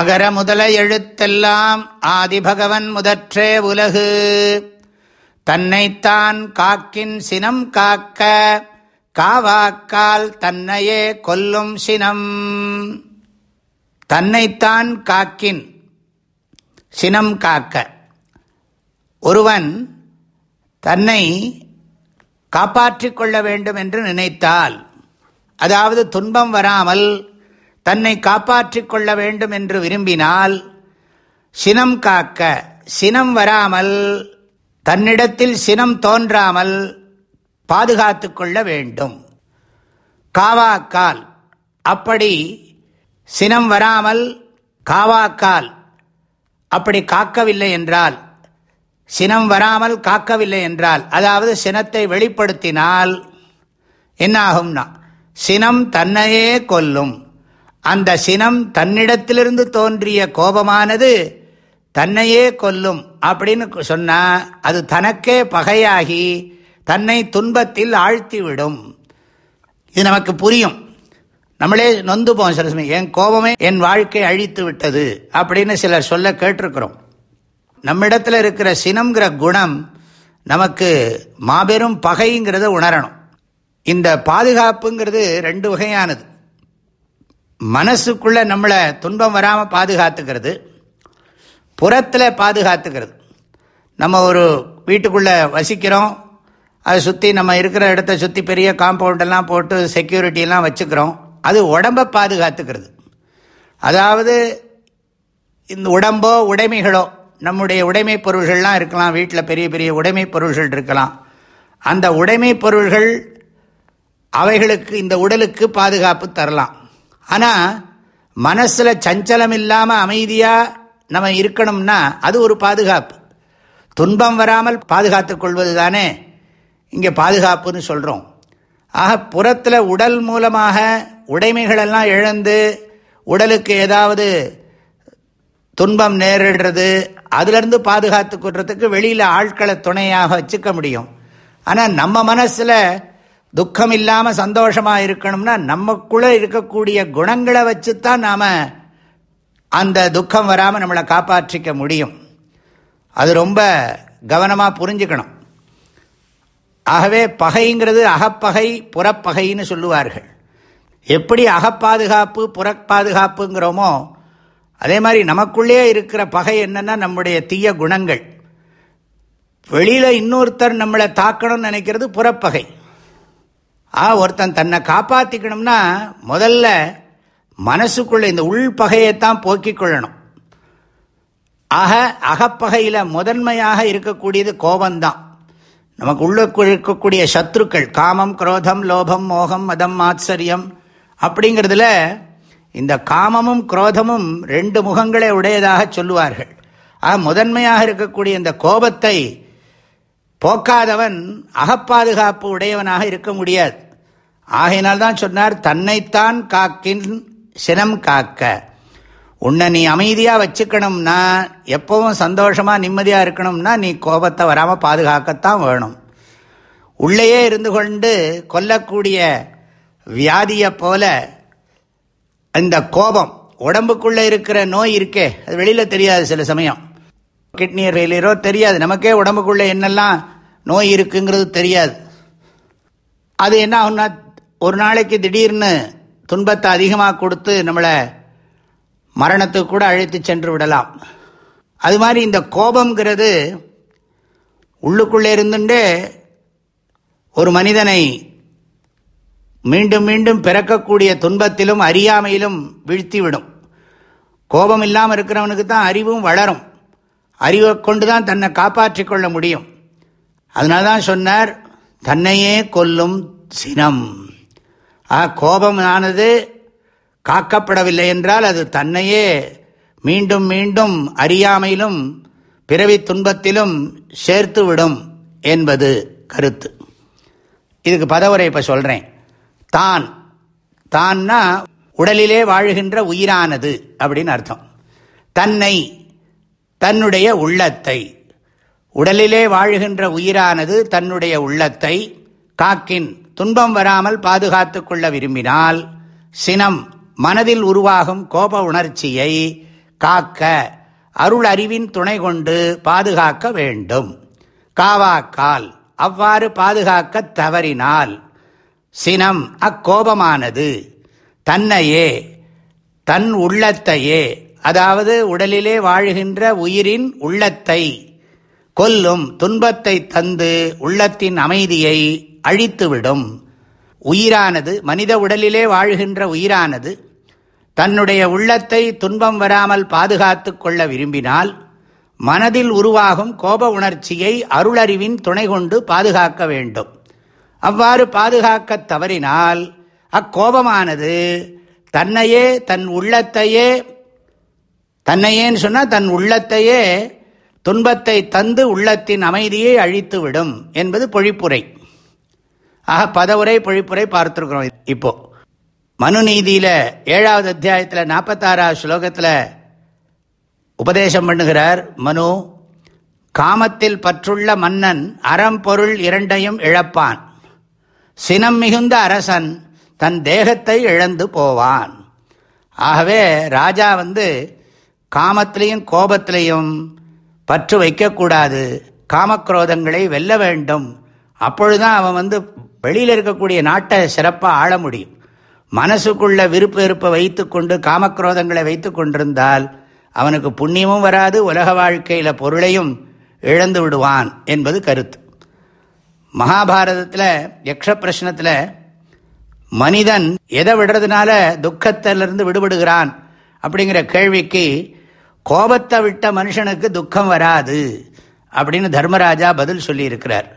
அகர முதல எழுத்தெல்லாம் ஆதிபகவன் முதற்றே உலகு. தன்னைத்தான் காக்கின் சினம் காக்க காவாக்கால் தன்னையே கொல்லும் சினம். தன்னைத்தான் காக்கின் சினம் காக்க. ஒருவன் தன்னை காப்பாற்றிக் கொள்ள வேண்டும் என்று நினைத்தால் அதாவது துன்பம் வராமல் தன்னை காப்பாற்றிக் கொள்ள வேண்டும் என்று விரும்பினால் சினம் காக்க சினம் வராமல் தன்னிடத்தில் சினம் தோன்றாமல் பாதுகாத்து கொள்ள வேண்டும். காவாக்கால் அப்படி சினம் வராமல் காவாக்கால் அப்படி காக்கவில்லை என்றால் சினம் வராமல் காக்கவில்லை என்றால் அதாவது சினத்தை வெளிப்படுத்தினால் என்னாகும்னா சினம் தன்னையே கொல்லும். அந்த சினம் தன்னிடத்திலிருந்து தோன்றிய கோபமானது தன்னையே கொல்லும் அப்படின்னு சொன்னால் அது தனக்கே பகையாகி தன்னை துன்பத்தில் ஆழ்த்திவிடும். இது நமக்கு புரியும். நம்மளே நொந்து போவோம் சில சமயம். என் கோபமே என் வாழ்க்கை அழித்து விட்டது அப்படின்னு சிலர் சொல்ல கேட்டிருக்கிறோம். நம்மிடத்தில் இருக்கிற சினம்ங்கிற குணம் நமக்கு மாபெரும் பகைங்கிறத உணரணும். இந்த பாதுகாப்புங்கிறது ரெண்டு வகையானது. மனசுக்குள்ள நம்மளை துன்பம் வராமல் பாதுகாத்துக்கிறது. புறத்தில் பாதுகாத்துக்கிறது. நம்ம ஒரு வீட்டுக்குள்ளே வசிக்கிறோம். அதை சுற்றி நம்ம இருக்கிற இடத்த சுற்றி பெரிய காம்பவுண்டெல்லாம் போட்டு செக்யூரிட்டியெல்லாம் வச்சுக்கிறோம். அது உடம்பை பாதுகாத்துக்கிறது. அதாவது இந்த உடம்போ உடைமைகளோ நம்முடைய உடைமை பொருள்கள்லாம் இருக்கலாம். வீட்டில் பெரிய பெரிய உடைமை பொருள்கள் இருக்கலாம். அந்த உடைமை பொருள்கள் அவைகளுக்கு இந்த உடலுக்கு பாதுகாப்பு தரலாம். ஆனால் மனசில் சஞ்சலம் இல்லாமல் அமைதியாக நம்ம இருக்கணும்னா அது ஒரு பாதுகாப்பு. துன்பம் வராமல் பாதுகாத்து கொள்வது தானே இங்கே பாதுகாப்புன்னு சொல்கிறோம் ஆக புறத்தில் உடல் மூலமாக உடைமைகளெல்லாம் இழந்து உடலுக்கு ஏதாவது துன்பம் நேரிடுறது அதுலேருந்து பாதுகாத்து கொள்றதுக்கு வெளியில் ஆட்களை துணையாக வச்சுக்க முடியும். ஆனால் நம்ம மனசில் துக்கம் இல்லாமல் சந்தோஷமாக இருக்கணும்னா நமக்குள்ளே இருக்கக்கூடிய குணங்களை வச்சு தான் நாம் அந்த துக்கம் வராமல் நம்மளை காப்பாற்றிக்க முடியும். அது ரொம்ப கவனமாக புரிஞ்சுக்கணும். ஆகவே பகைங்கிறது அகப்பகை புறப்பகைன்னு சொல்லுவார்கள். எப்படி அகப்பாதுகாப்பு புறப்பாதுகாப்புங்கிறோமோ அதே மாதிரி நமக்குள்ளே இருக்கிற பகை என்னன்னா நம்முடைய தீய குணங்கள். வெளியில் இன்னொருத்தர் நம்மளை தாக்கணும்னு நினைக்கிறது புறப்பகை. ஆ ஒருத்தன் தன்னை காப்பாற்றிக்கணும்னா முதல்ல மனசுக்குள்ள இந்த உள்பகையைத்தான் போக்கிக் கொள்ளணும். ஆக அகப்பகையில் முதன்மையாக இருக்கக்கூடியது கோபந்தான் நமக்கு உள்ள இருக்கக்கூடிய சத்ருக்கள் காமம் குரோதம் லோபம் மோகம் மதம் ஆச்சரியம் அப்படிங்கிறதுல இந்த காமமும் குரோதமும் ரெண்டு முகங்களே உடையதாக சொல்லுவார்கள். ஆக முதன்மையாக இருக்கக்கூடிய இந்த கோபத்தை போக்காதவன் அகப்பாதுகாப்பு உடையவனாக இருக்க முடியாது. ஆகையினால்தான் சொன்னார் தன்னைத்தான் காக்கின் சினம் காக்க. உன்னை நீ அமைதியாக வச்சுக்கணும்னா எப்பவும் சந்தோஷமாக நிம்மதியாக இருக்கணும்னா நீ கோபத்தை வராமல் பாதுகாக்கத்தான் வேணும். உள்ளேயே இருந்து கொண்டு கொல்லக்கூடிய வியாதியை போல இந்த கோபம் உடம்புக்குள்ளே இருக்கிற நோய் இருக்கே அது வெளியில் தெரியாது சில சமயம். கிட்னி ஃபெயிலியரோ தெரியாது. நமக்கே உடம்புக்குள்ளே என்னெல்லாம் நோய் இருக்குங்கிறது தெரியாது. அது என்ன ஆகும்னா ஒரு நாளைக்கு திடீர்னு துன்பத்தை அதிகமாக கொடுத்து நம்மளை மரணத்துக்கு கூட அழைத்து சென்று விடலாம். அது மாதிரி இந்த கோபங்கிறது உள்ளுக்குள்ளே இருந்துட்டே ஒரு மனிதனை மீண்டும் மீண்டும் பிறக்கக்கூடிய துன்பத்திலும் அறியாமையிலும் வீழ்த்திவிடும். கோபம் இல்லாமல் இருக்கிறவனுக்கு தான் அறிவும் வளரும். அறிவை கொண்டு தான் தன்னை காப்பாற்றி கொள்ள முடியும். அதனால தான் சொன்னார் தன்னையே கொல்லும் சினம். ஆ கோபமானது காக்கப்படவில்லை என்றால் அது தன்னையே மீண்டும் மீண்டும் அறியாமையிலும் பிறவி துன்பத்திலும் சேர்த்து விடும் என்பது கருத்து. இதுக்கு பதவுரை இப்போ சொல்கிறேன் தான் தான்னா உடலிலே வாழுகின்ற உயிரானது அப்படின்னு அர்த்தம். தன்னை தன்னுடைய உள்ளத்தை. உடலிலே வாழ்கின்ற உயிரானது தன்னுடைய உள்ளத்தை. காக்கின் துன்பம் வராமல் பாதுகாத்து கொள்ள விரும்பினால் சினம் மனதில் உருவாகும் கோப உணர்ச்சியை காக்க அருள் அறிவின் துணை கொண்டு பாதுகாக்க வேண்டும். காவாக்கால் அவ்வாறு பாதுகாக்க தவறினால் சினம் அக்கோபமானது. தன்னையே தன் உள்ளத்தையே அதாவது உடலிலே வாழ்கின்ற உயிரின் உள்ளத்தை கொல்லும் துன்பத்தை தந்து உள்ளத்தின் அமைதியை அழித்துவிடும். உயிரானது மனித உடலிலே வாழ்கின்ற உயிரானது தன்னுடைய உள்ளத்தை துன்பம் வராமல் பாதுகாத்து கொள்ள விரும்பினால் மனதில் உருவாகும் கோப உணர்ச்சியை அருளறிவின் துணை கொண்டு பாதுகாக்க வேண்டும். அவ்வாறு பாதுகாக்க தவறினால் அக்கோபமானது தன்னையே தன் உள்ளத்தையே தன்னையேன்னு சொன்னால் தன் உள்ளத்தையே துன்பத்தை தந்து உள்ளத்தின் அமைதியை அழித்துவிடும் என்பது பொழிப்புரை. ஆக பதவுரை பொழிப்புரை பார்த்துருக்குறோம் இப்போ. மனு நீதியில் ஏழாவது அத்தியாயத்தில் நாற்பத்தாறாவது ஸ்லோகத்தில் உபதேசம் பண்ணுகிறார் மனு காமத்தில் பற்றுள்ள மன்னன் அறம் பொருள் இரண்டையும் இழப்பான். சினம் மிகுந்த அரசன் தன் தேகத்தை இழந்து போவான். ஆகவே ராஜா வந்து காமத்திலையும் கோபத்திலையும் பற்று வைக்கக்கூடாது. காமக்ரோதங்களை வெல்ல வேண்டும். அப்பொழுதுதான் அவன் வந்து வெளியில் இருக்கக்கூடிய நாட்டை சிறப்பாக ஆள முடியும். மனசுக்குள்ள விருப்ப வெறுப்பை வைத்து கொண்டு காமக்ரோதங்களை வைத்து கொண்டிருந்தால் அவனுக்கு புண்ணியமும் வராது உலக வாழ்க்கையில் பொருளையும் இழந்து விடுவான் என்பது கருத்து. மகாபாரதத்தில் யக்ஷ பிரஷ்னத்தில் மனிதன் எதை விடுறதுனால துக்கத்திலிருந்து விடுபடுகிறான் அப்படிங்கிற கேள்விக்கு கோபத்தை விட்ட மனுஷனுக்கு துக்கம் வராது அப்படின்னு தர்மராஜா பதில் சொல்லியிருக்கிறார்.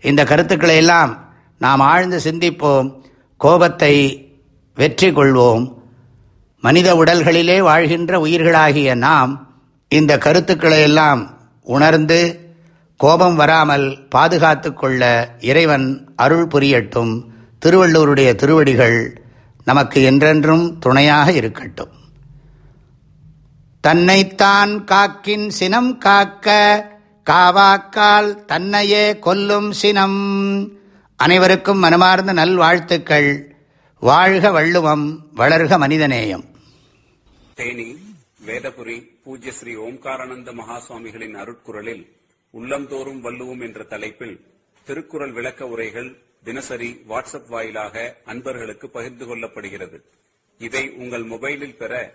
இந்த கருத்துக்களை எல்லாம் நாம் ஆழ்ந்து சிந்திப்போம் கோபத்தை வெற்றி கொள்வோம். மனித உடல்களிலே வாழ்கின்ற உயிர்களாகிய நாம் இந்த கருத்துக்களை எல்லாம் உணர்ந்து கோபம் வராமல் பாதுகாத்து கொள்ள இறைவன் அருள் புரியட்டும். திருவள்ளூருடைய திருவடிகள் நமக்கு என்றென்றும் துணையாக இருக்கட்டும். தன்னைத்தான் காக்கின் சினம் காக்க காவாக்கால் தன்னையே கொல்லும் சினம். அனைவருக்கும் மனமார்ந்த நல்வாழ்த்துக்கள். வாழ்க வள்ளுவம் வளர்க மனிதநேயம். தேனி வேதபுரி பூஜ்ய ஸ்ரீ ஓம்காரானந்த மகாசுவாமிகளின் அருட்குரலில் உள்ளந்தோறும் வள்ளுவோம் என்ற தலைப்பில் திருக்குறள் விளக்க உரைகள் தினசரி வாட்ஸ்அப் வாயிலாக அன்பர்களுக்கு பகிர்ந்து கொள்ளப்படுகிறது. இதை உங்கள் மொபைலில் பெற